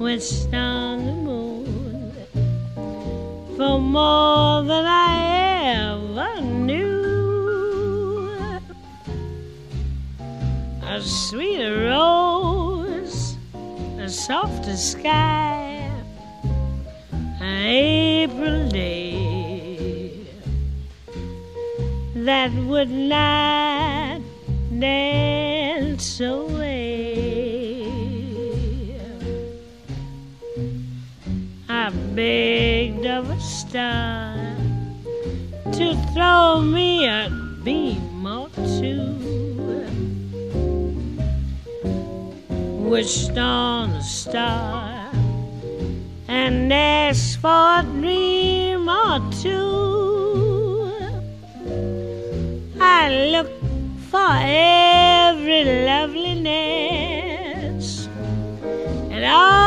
Wished on the moon for more than I ever knew. A sweeter rose, a softer sky an April day that would not dance Begged of a star to throw me a beam or two. Wished on a star and ask for a dream or two. I looked for every loveliness, and all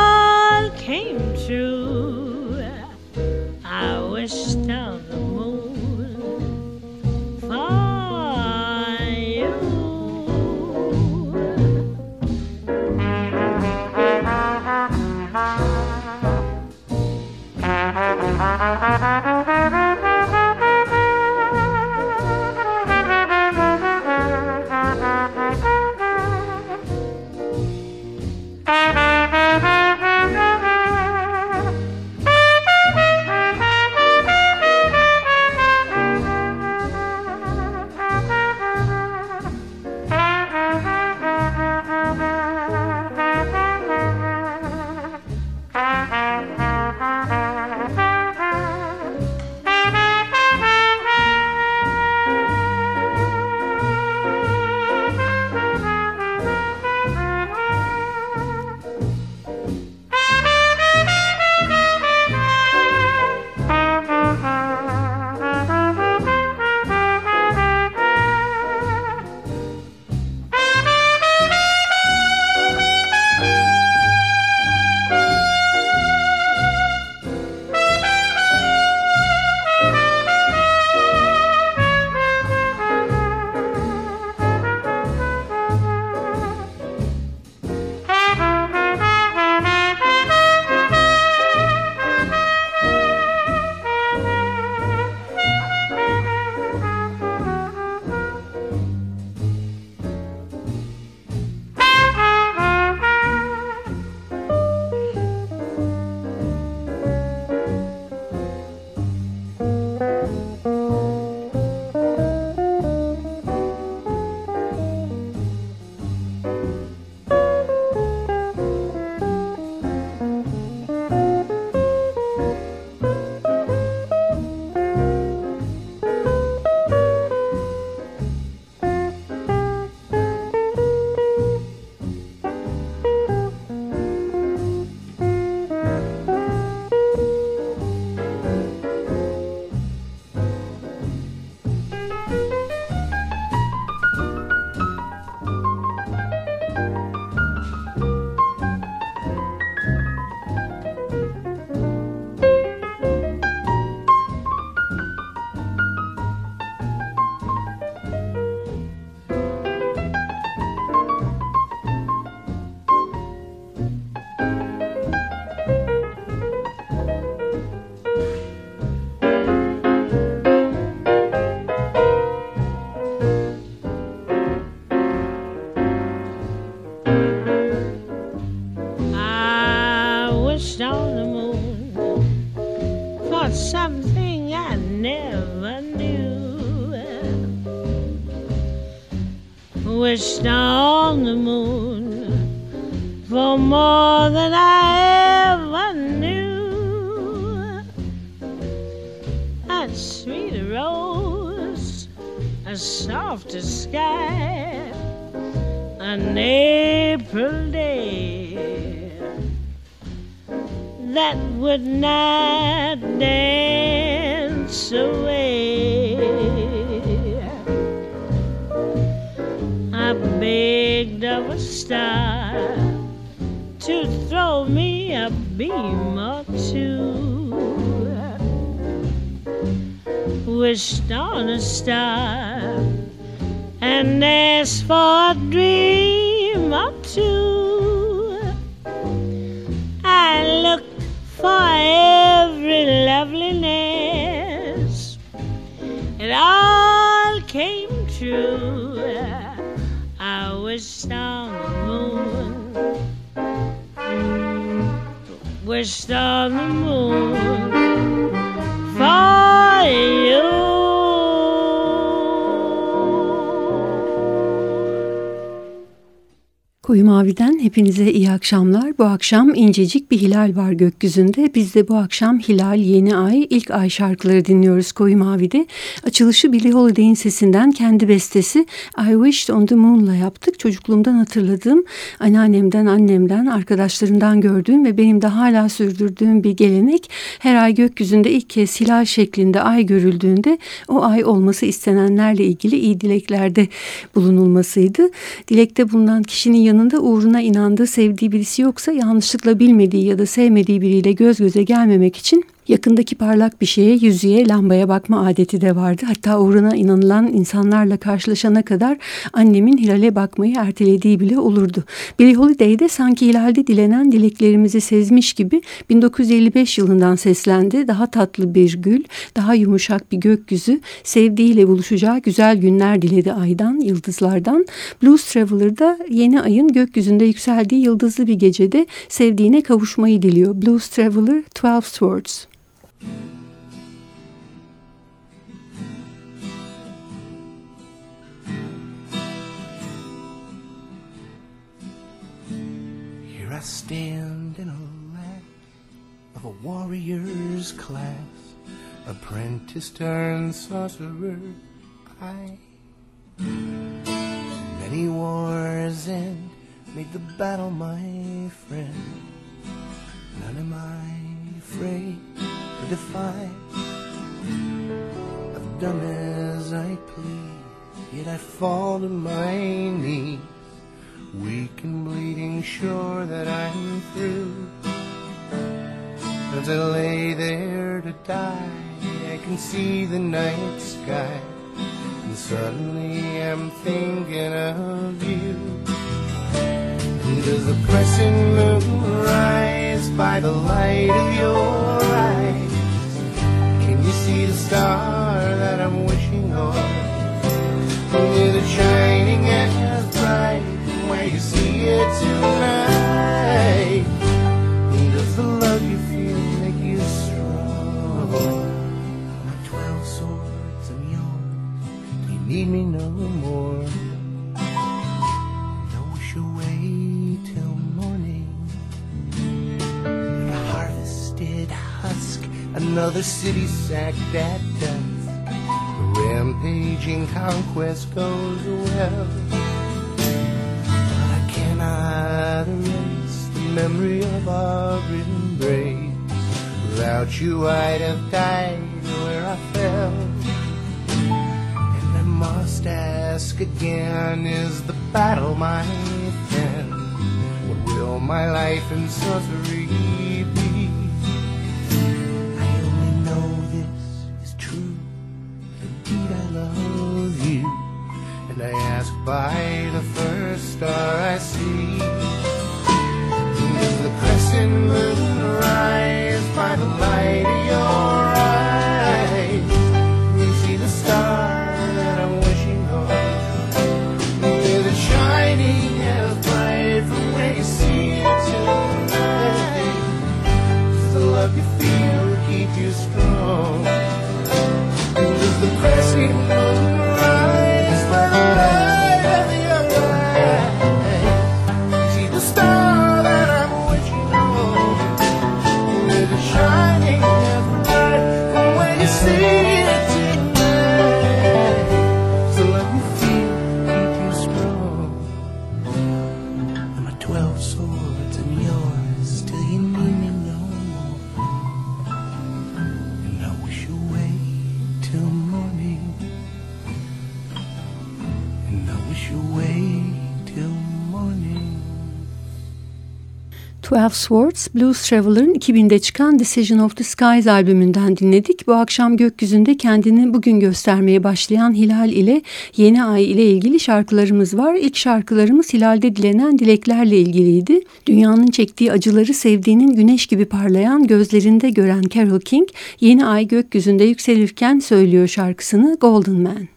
Koyu Mavi'den hepinize iyi akşamlar. Bu akşam incecik bir hilal var gökyüzünde. Biz de bu akşam Hilal, Yeni Ay, ilk ay şarkıları dinliyoruz Koyu Mavi'de. Açılışı Billie Holiday'in sesinden kendi bestesi I Wished on the Moon'la yaptık. Çocukluğumdan hatırladığım, anneannemden, annemden, arkadaşlarımdan gördüğüm ve benim de hala sürdürdüğüm bir gelenek. Her ay gökyüzünde ilk kez hilal şeklinde ay görüldüğünde o ay olması istenenlerle ilgili iyi dileklerde bulunulmasıydı. Dilekte bulunan kişinin yanı yanında uğruna inandığı, sevdiği birisi yoksa yanlışlıkla bilmediği ya da sevmediği biriyle göz göze gelmemek için Yakındaki parlak bir şeye, yüzüğe, lambaya bakma adeti de vardı. Hatta uğruna inanılan insanlarla karşılaşana kadar annemin hilale bakmayı ertelediği bile olurdu. Billie Holiday de sanki hilalde dilenen dileklerimizi sezmiş gibi 1955 yılından seslendi. Daha tatlı bir gül, daha yumuşak bir gökyüzü, sevdiğiyle buluşacağı güzel günler diledi aydan, yıldızlardan. Blues Traveler'da yeni ayın gökyüzünde yükseldiği yıldızlı bir gecede sevdiğine kavuşmayı diliyor. Blues Traveler 12 Swords. Here I stand in a land of a warrior's class, apprentice turned sorcerer. I many wars and made the battle my friend. None am I afraid defy. I've done as I please, yet I fall to my knees, weak and bleeding, sure that I'm through. As I lay there to die, I can see the night sky, and suddenly I'm thinking of you. And does the crescent moon rise by the light of your see the star that I'm wishing on? With it shining as bright where you see it tonight. Another city sacked at dusk. The rampaging conquest goes well. But I cannot erase the memory of our embrace. Without you, I'd have died where I fell. And I must ask again is the battle my end? What will my life in sorcery be? Ask by the first star I see. Does the crescent moon rise by the light Twelve Swords, Blues Traveler'ın 2000'de çıkan Decision of the Skies albümünden dinledik. Bu akşam gökyüzünde kendini bugün göstermeye başlayan Hilal ile yeni ay ile ilgili şarkılarımız var. İlk şarkılarımız Hilal'de dilenen dileklerle ilgiliydi. Dünyanın çektiği acıları sevdiğinin güneş gibi parlayan gözlerinde gören Carol King, yeni ay gökyüzünde yükselirken söylüyor şarkısını Golden Man.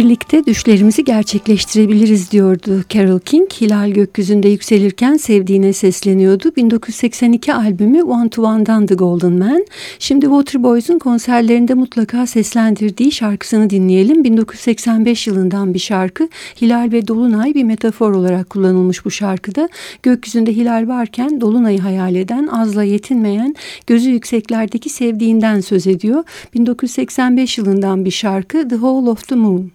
Birlikte düşlerimizi gerçekleştirebiliriz diyordu Carol King. Hilal gökyüzünde yükselirken sevdiğine sesleniyordu. 1982 albümü One to One'dan The Golden Man. Şimdi Waterboys'un konserlerinde mutlaka seslendirdiği şarkısını dinleyelim. 1985 yılından bir şarkı. Hilal ve Dolunay bir metafor olarak kullanılmış bu şarkıda. Gökyüzünde hilal varken Dolunay'ı hayal eden, azla yetinmeyen, gözü yükseklerdeki sevdiğinden söz ediyor. 1985 yılından bir şarkı The Whole of the Moon.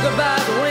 talk about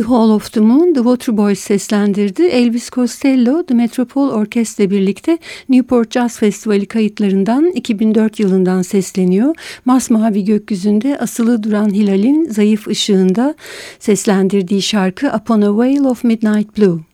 The Hall of the Moon The Waterboys seslendirdi. Elvis Costello The Metropol Orkestra birlikte Newport Jazz Festivali kayıtlarından 2004 yılından sesleniyor. Masmavi gökyüzünde asılı duran hilalin zayıf ışığında seslendirdiği şarkı Upon a Veil of Midnight Blue.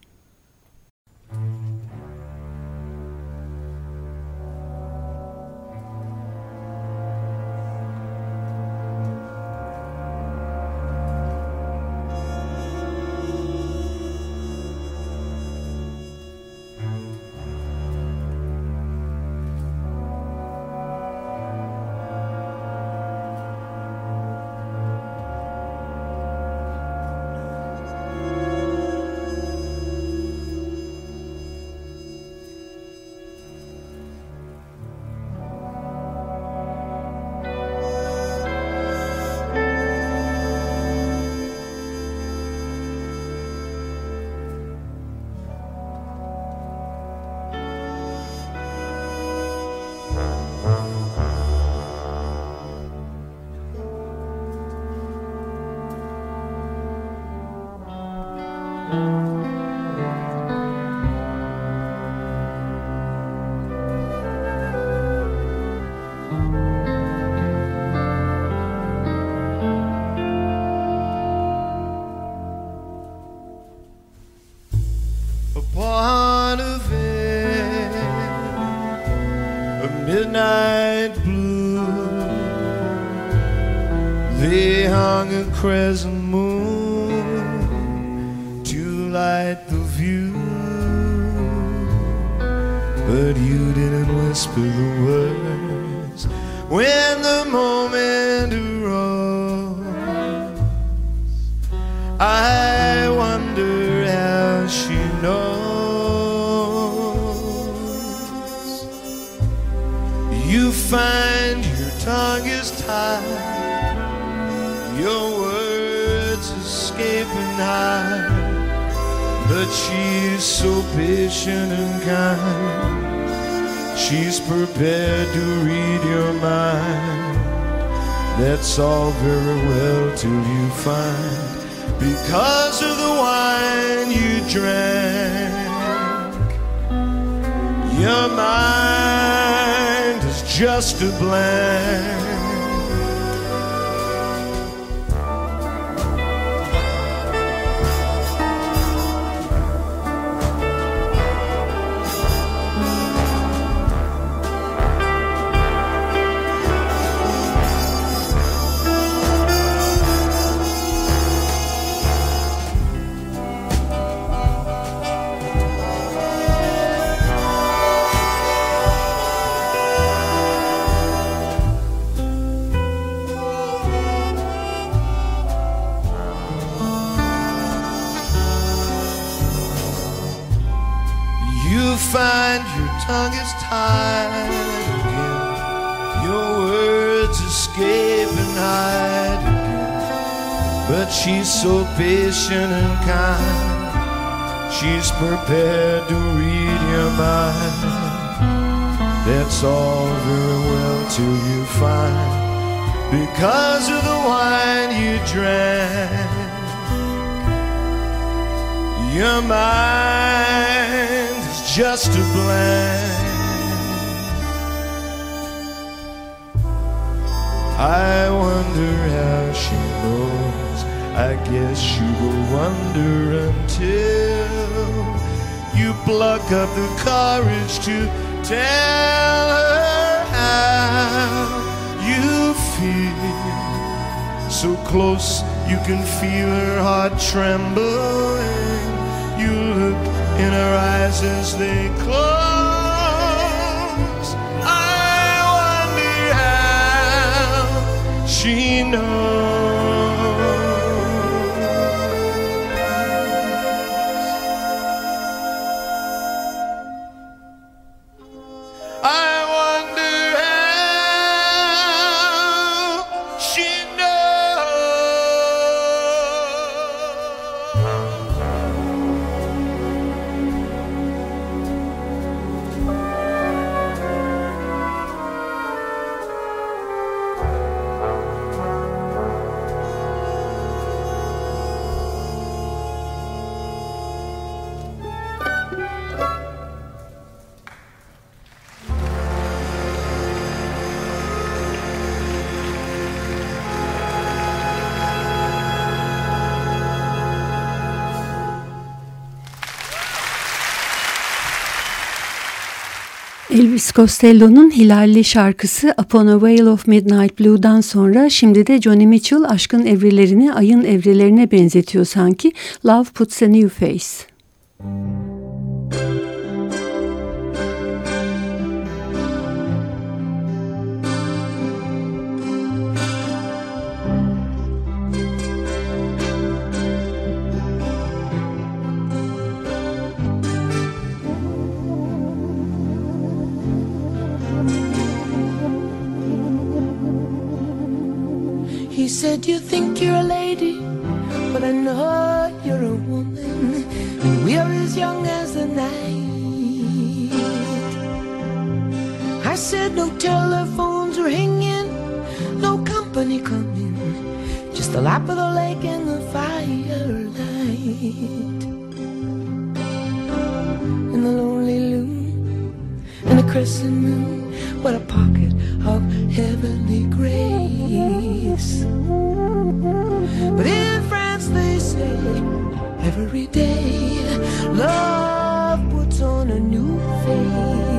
Patient and kind. She's prepared to read your mind. That's all very well till you find. Because of the wine you drank, your mind is just a blank. I wonder how she knows. I guess you will wonder until you pluck up the courage to tell her how you feel. So close you can feel her heart trembling. You look in her eyes as they close. I wonder how she knows. Elvis Costello'nun hilalli şarkısı Upon a Veil of Midnight Blue'dan sonra şimdi de Johnny Mitchell aşkın evrilerini ayın evrelerine benzetiyor sanki. Love Puts a New Face. Crescent moon, what a pocket of heavenly grace. But in France they say every day love puts on a new face.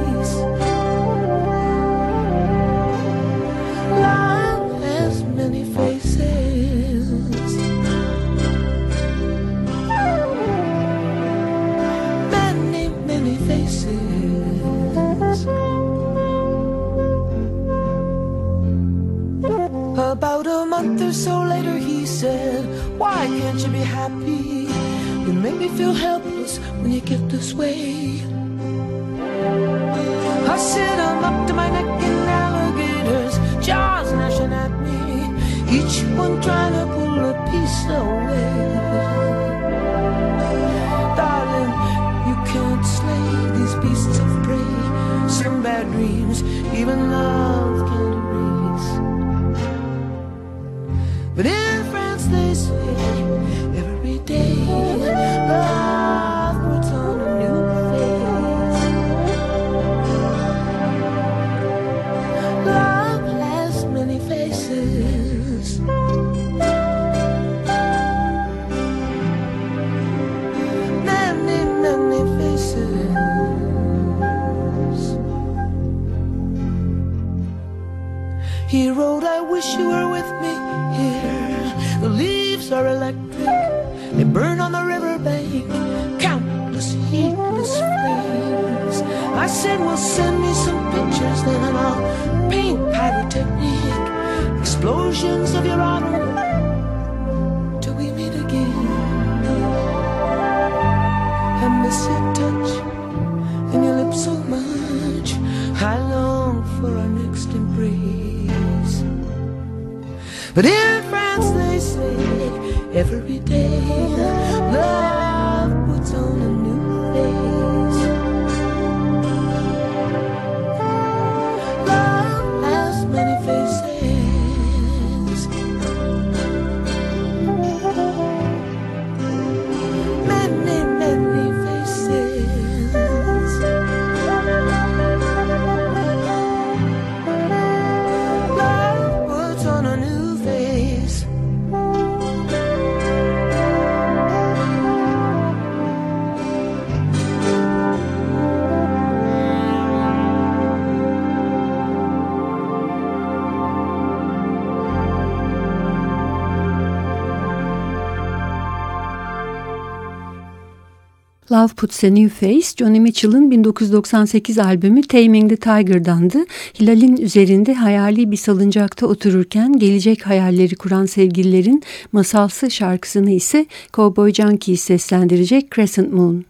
Make me feel helpless when you get this way. I said, I'm up to my neck in alligators, jaws gnashing at me, each one trying to pull a piece away. Darling, you can't slay these beasts of prey. Some bad dreams, even love said, Well, send me some pictures, then I'll paint pyrotechnic explosions of your honor till we meet again. I miss your touch and your lips so much. I long for our next embrace. But in France they say every day Love Puts a New Face, Johnny Mitchell'ın 1998 albümü Taming the Tiger'dandı. Hilal'in üzerinde hayali bir salıncakta otururken gelecek hayalleri kuran sevgililerin masalsı şarkısını ise Cowboy Junkie seslendirecek Crescent Moon.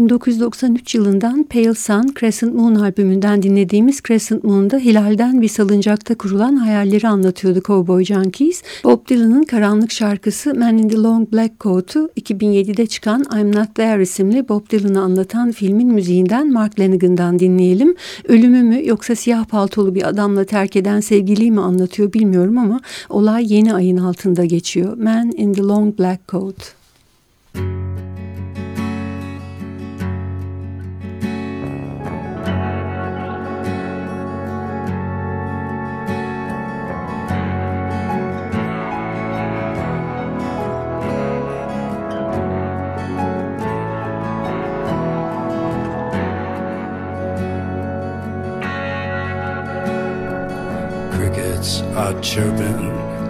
1993 yılından Pale Sun Crescent Moon albümünden dinlediğimiz Crescent Moon'da hilalden bir salıncakta kurulan hayalleri anlatıyordu Cowboy Junkies. Bob Dylan'ın karanlık şarkısı Man in the Long Black Coat'u 2007'de çıkan I'm Not There isimli Bob Dylan'ı anlatan filmin müziğinden Mark Lanigan'dan dinleyelim. Ölümü mü yoksa siyah paltolu bir adamla terk eden sevgiliyi mi anlatıyor bilmiyorum ama olay yeni ayın altında geçiyor. Man in the Long Black Coat. chirping,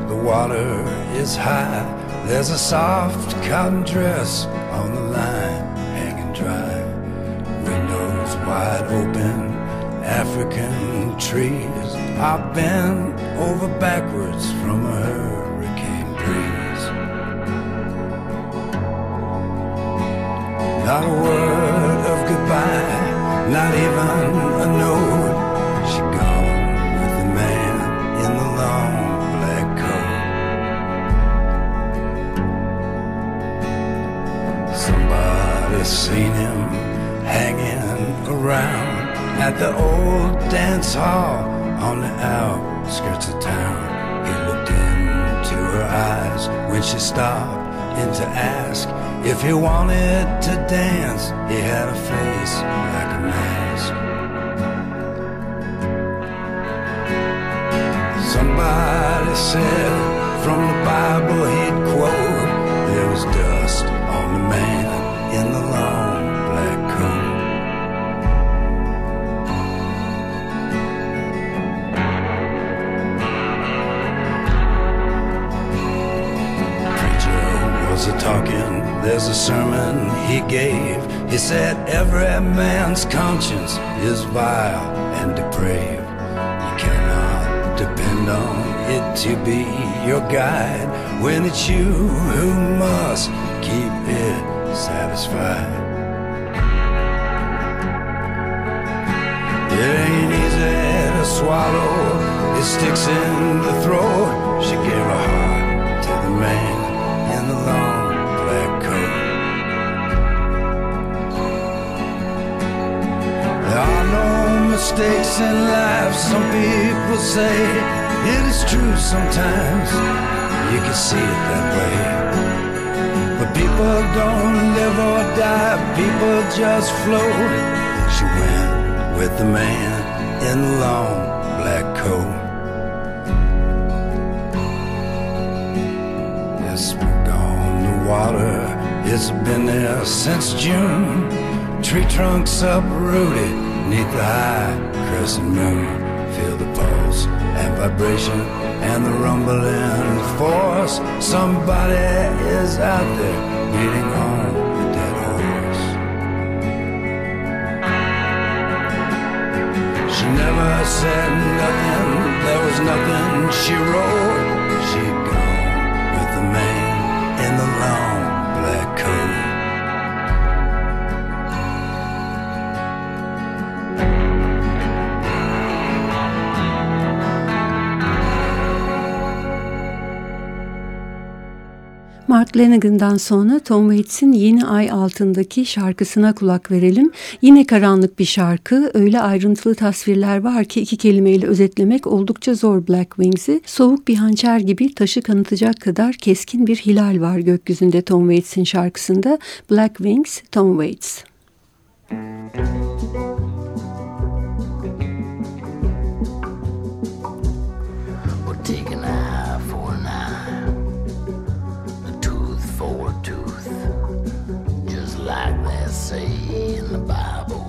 the water is high. There's a soft cotton dress on the line, hanging dry. Windows wide open, African trees are bent over backwards from a hurricane breeze. Not a word of goodbye, not even a note. Seen him hanging around at the old dance hall on the outskirts of town. He looked into her eyes when she stopped in to ask if he wanted to dance. He had a face like a mask. Somebody said from the Bible he'd quote, there was dust on the man in the long black coat. Preacher was a talking, there's a sermon he gave. He said, Every man's conscience is vile and depraved. You cannot depend on it to be your guide when it's you who must keep satisfied. It ain't easy to swallow, it sticks in the throat. She gave her heart to the man in the long black coat. There are no mistakes in life, some people say it is true sometimes. You can see it that way. People don't live or die, people just float. She went with the man in the long black coat. Yes, we're. The water it's been there since June. Tree trunks uprooted neath the high crescent moon. Feel the pulse and vibration and the rumbling force. Somebody is out there beating on the dead horse. She never said nothing, there was nothing she wrote. Mark Lanigan'dan sonra Tom Waits'in Yeni Ay Altındaki şarkısına kulak verelim. Yine karanlık bir şarkı. Öyle ayrıntılı tasvirler var ki iki kelimeyle özetlemek oldukça zor Black Wings'i. Soğuk bir hançer gibi taşı kanıtacak kadar keskin bir hilal var gökyüzünde Tom Waits'in şarkısında. Black Wings, Tom Waits. Take say in the Bible.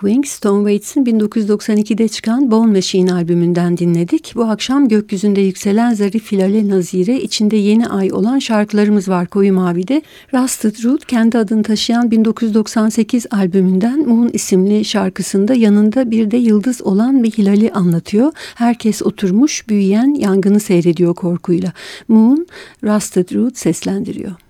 Wings, Stone Waits'in 1992'de çıkan Bone Machine albümünden dinledik. Bu akşam gökyüzünde yükselen zarif hilale nazire içinde yeni ay olan şarkılarımız var Koyu Mavi'de. Rusted Root kendi adını taşıyan 1998 albümünden Moon isimli şarkısında yanında bir de yıldız olan bir hilali anlatıyor. Herkes oturmuş büyüyen yangını seyrediyor korkuyla. Moon, Rusted Root seslendiriyor.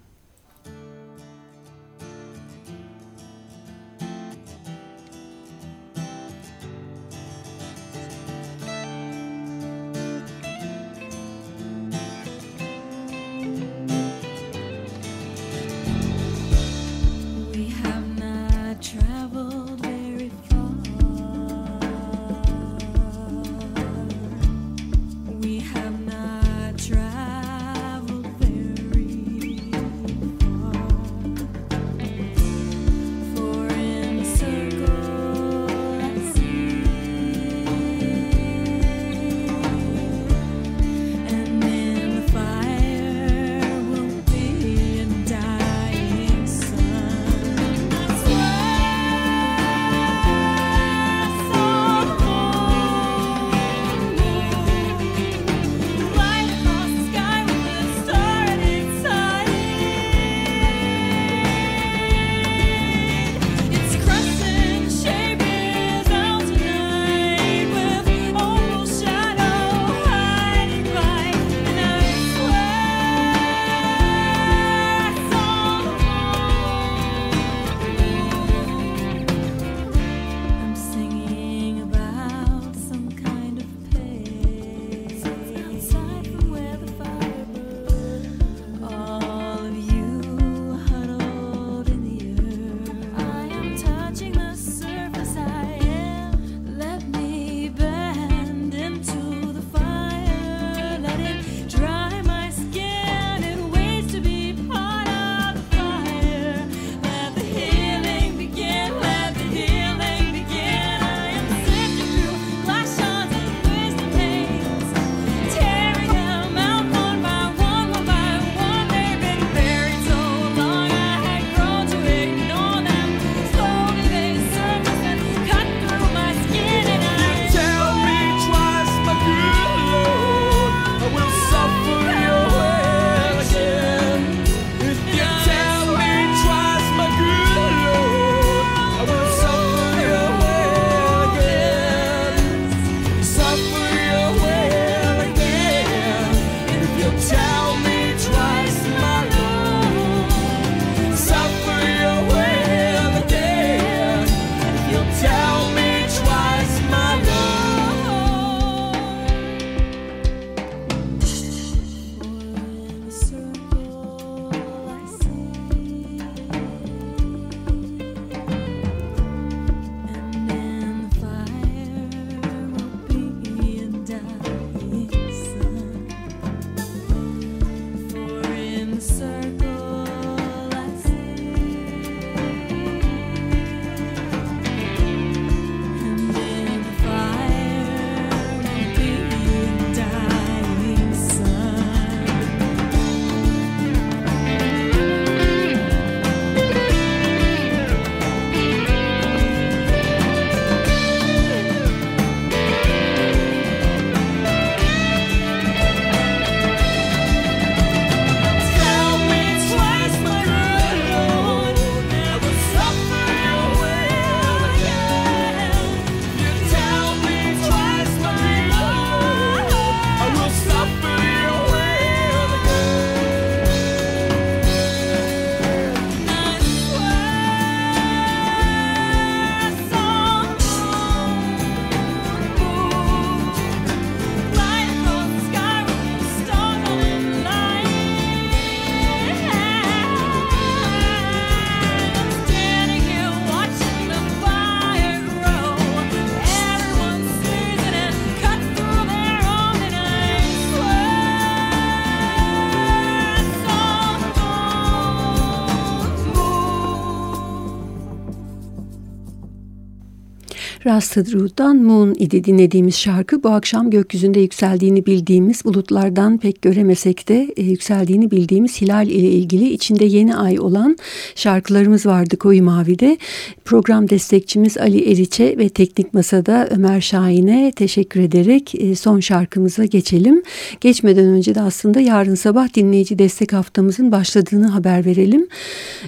Rusted Root'dan Moon idi dinlediğimiz şarkı. Bu akşam gökyüzünde yükseldiğini bildiğimiz bulutlardan pek göremesek de e, yükseldiğini bildiğimiz hilal ile ilgili içinde yeni ay olan şarkılarımız vardı Koyu Mavi'de. Program destekçimiz Ali Eriç'e ve Teknik Masa'da Ömer Şahin'e teşekkür ederek e, son şarkımıza geçelim. Geçmeden önce de aslında yarın sabah dinleyici destek haftamızın başladığını haber verelim.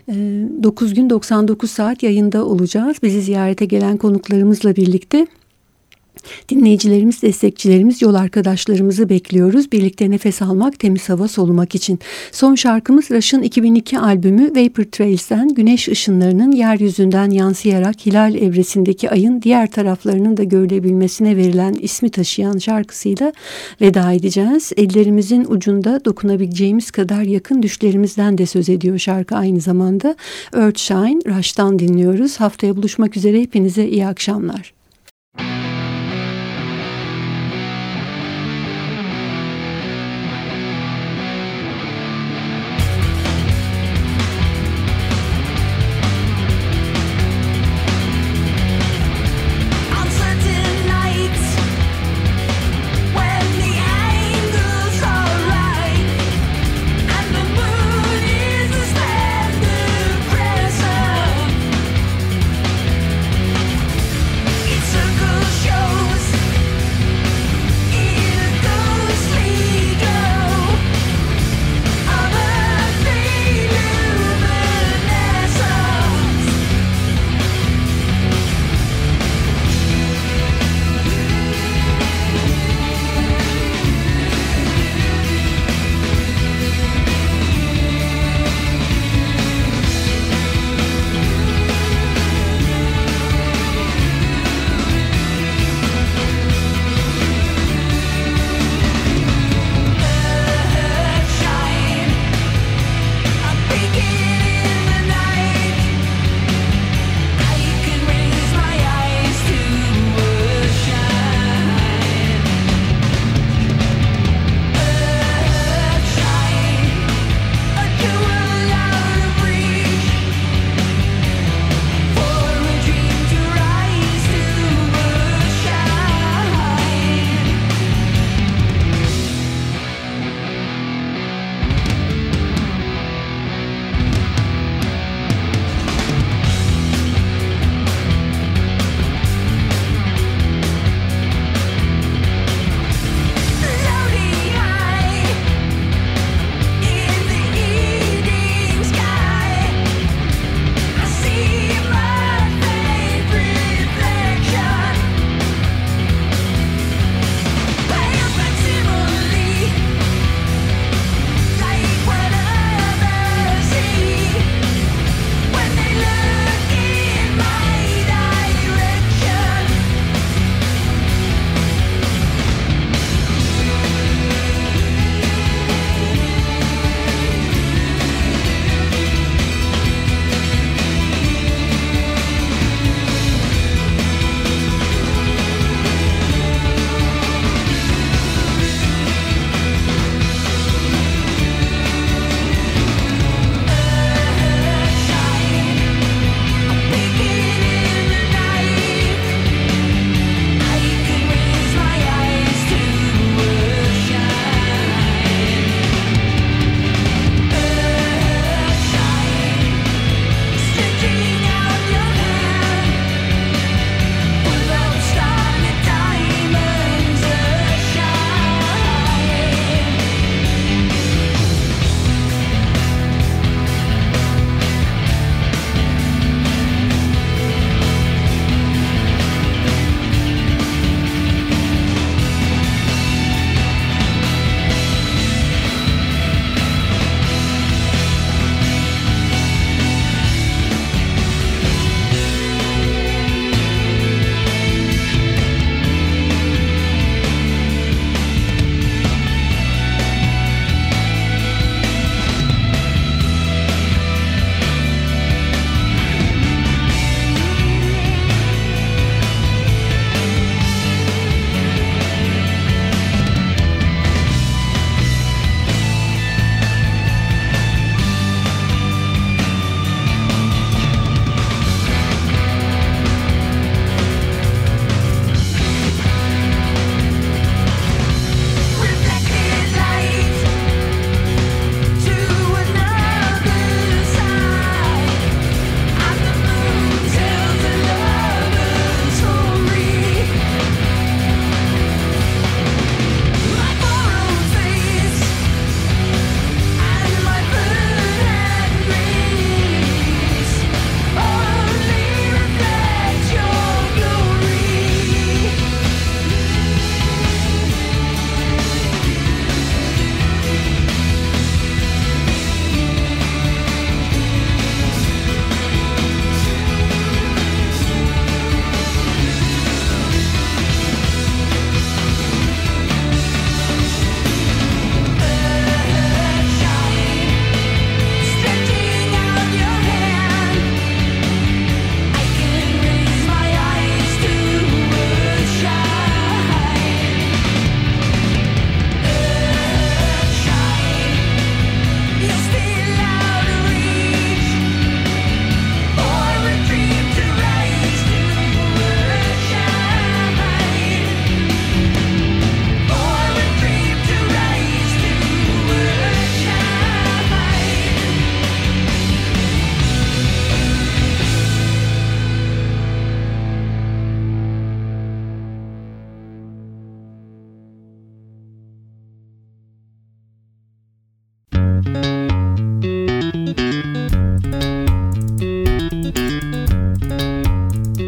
9 e, gün 99 saat yayında olacağız. Bizi ziyarete gelen olmamızla birlikte Dinleyicilerimiz, destekçilerimiz, yol arkadaşlarımızı bekliyoruz. Birlikte nefes almak, temiz hava solumak için. Son şarkımız Rush'ın 2002 albümü Vapor Trails'ten güneş ışınlarının yeryüzünden yansıyarak hilal evresindeki ayın diğer taraflarının da görülebilmesine verilen ismi taşıyan şarkısıyla veda edeceğiz. Ellerimizin ucunda dokunabileceğimiz kadar yakın düşlerimizden de söz ediyor şarkı aynı zamanda. Earthshine, Rush'tan dinliyoruz. Haftaya buluşmak üzere hepinize iyi akşamlar.